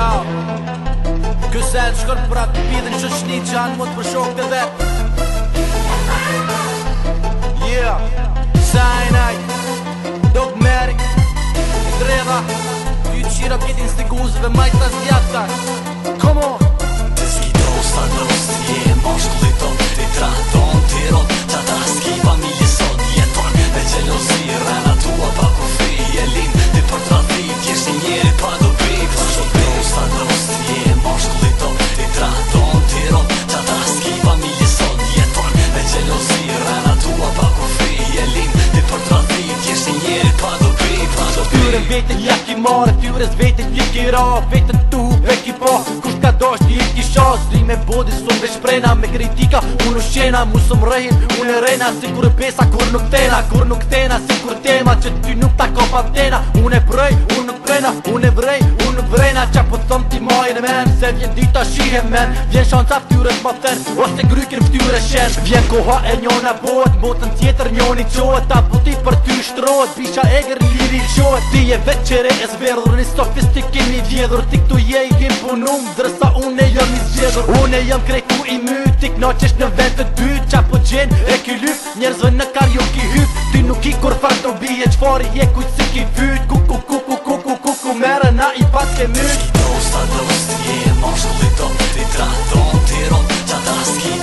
Yo Kjo se të shkon për atë pidhën që shni që më të përshok të dhe Yeah Sinai Dogmatic Dreva Kjo qira pjetin së të guzëve maj qira Vetën tu vek i po Kusht ka dosht i ki shos Di me bodi sot veç prena Me kritika unë u shena Mu së mrehin rena Si kur e besa kur nuk tena Kur nuk tena si kur tema Që ty nuk ta ka pa vtena Unë e prej, unë nuk prena Unë e vrej, unë nuk vrena Qa po thëm ti majin e men Se vjen dita shihem men Vjen shanca ftyre të ma Ose grykin ftyre shen Vjen koha e njona bot Botën tjetër njoni qohet Ta putit për shtrot Bisha e gërë liri qot Ti e vetë që e zverdhur Një sofistikin i vjedhur Ti këtu je i him punum Dresa unë e jëm i zgjedhur Unë e jëm kreku i my Ti këna në vend të ty Qa po gjen e ky lyp Njerëzve në kar jo ki hyp Ti nuk i kur farë të bije Qfarë je kuj që si ki fyt Ku ku ku ku ku ku ku ku Mere na i pas ke myt Ti prosta dhe vështë një Ma shumë të të të të të të të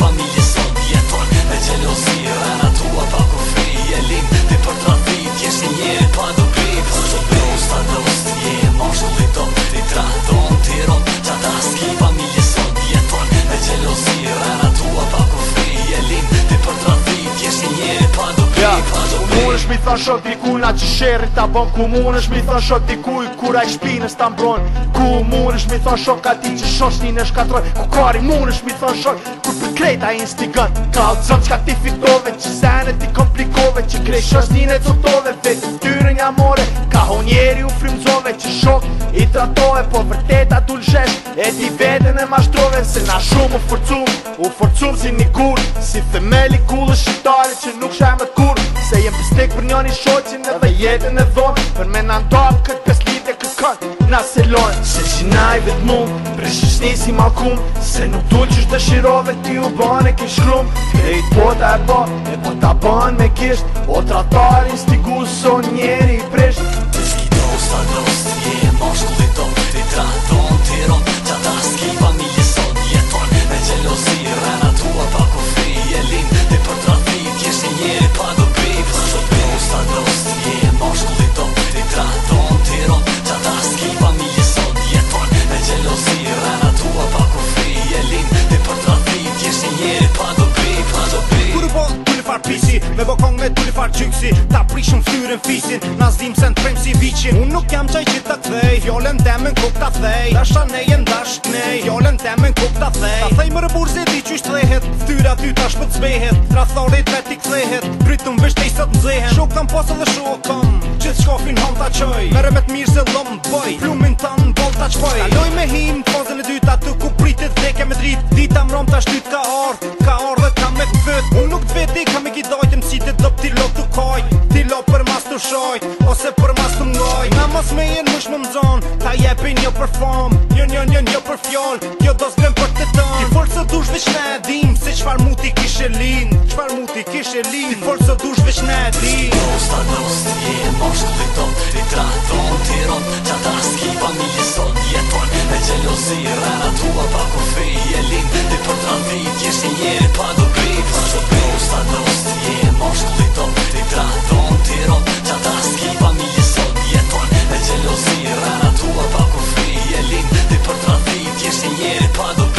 Shmi thon shot i ku na qësheri ta bon ku mune Shmi thon shot dikuj ku i kura i shpinës ta mbron Ku mune Shmi thon shot ka ti që shosht në shkatroj Ku kari mune Shmi thon shot ku për krejta i instigant Ka o zon që ka ti fitove që senet ti komplikove Që krejt shosht një në cotove vetë Tyre një amore Aho njeri u frimzove që shok i tratove Po vërteta t'u lëshesh e ti vete në mashtrove Se na shumë u forcum, u forcum si një kur Si themeli kullë shqiptare që nuk shaj më kur Se jem pëstik për njën i shocin e dhe jetën e dhonë Për me nëndop këtë pes litë këtë kënë na se lojnë Se që na i vetë mund, pre shqishni si malkum Se nuk t'u që shirove ti u bën e kish krum E i t'a e bën, e po t'a bën me kisht O po tratar stigu stigus njeri i prisht pisi Me vokon me tulli farë gjyksi Ta prishëm fyrën fisin Na zdim se në të premë si vichin Unë nuk jam qaj të kthej Fjollën temën kuk të thej Dasha ne jem dasht nej Fjollën temën kuk të thej Ta thej më rëbur se di qysh lehet Ftyra ty tash për zbehet Trathore të veti kthehet Krytëm vështë i sot mzehen Shokëm posë dhe shokëm Gjithë shkofin hom të qoj Mere me të mirë se lom boj me him, pozën e ku me drit Dita mrom të ashtyt ka o shoj Ose për mas të mdoj Na mos me jenë mësh më mdzon Ta jepi një për fom Një një një një për fjoll Kjo do s'glem për të tën Ti folë së dush vish në edhim Se qfar mu ti kishe lin Qfar mu ti kishe lin Ti folë së dush vish në edhim Së dush të një të e mosh të vëjton I tra të ron ta s'ki pa mi jeton Me gjelosi i tua pa kofi e elin Ti për të randit jesh një jere pa duk get puzzle.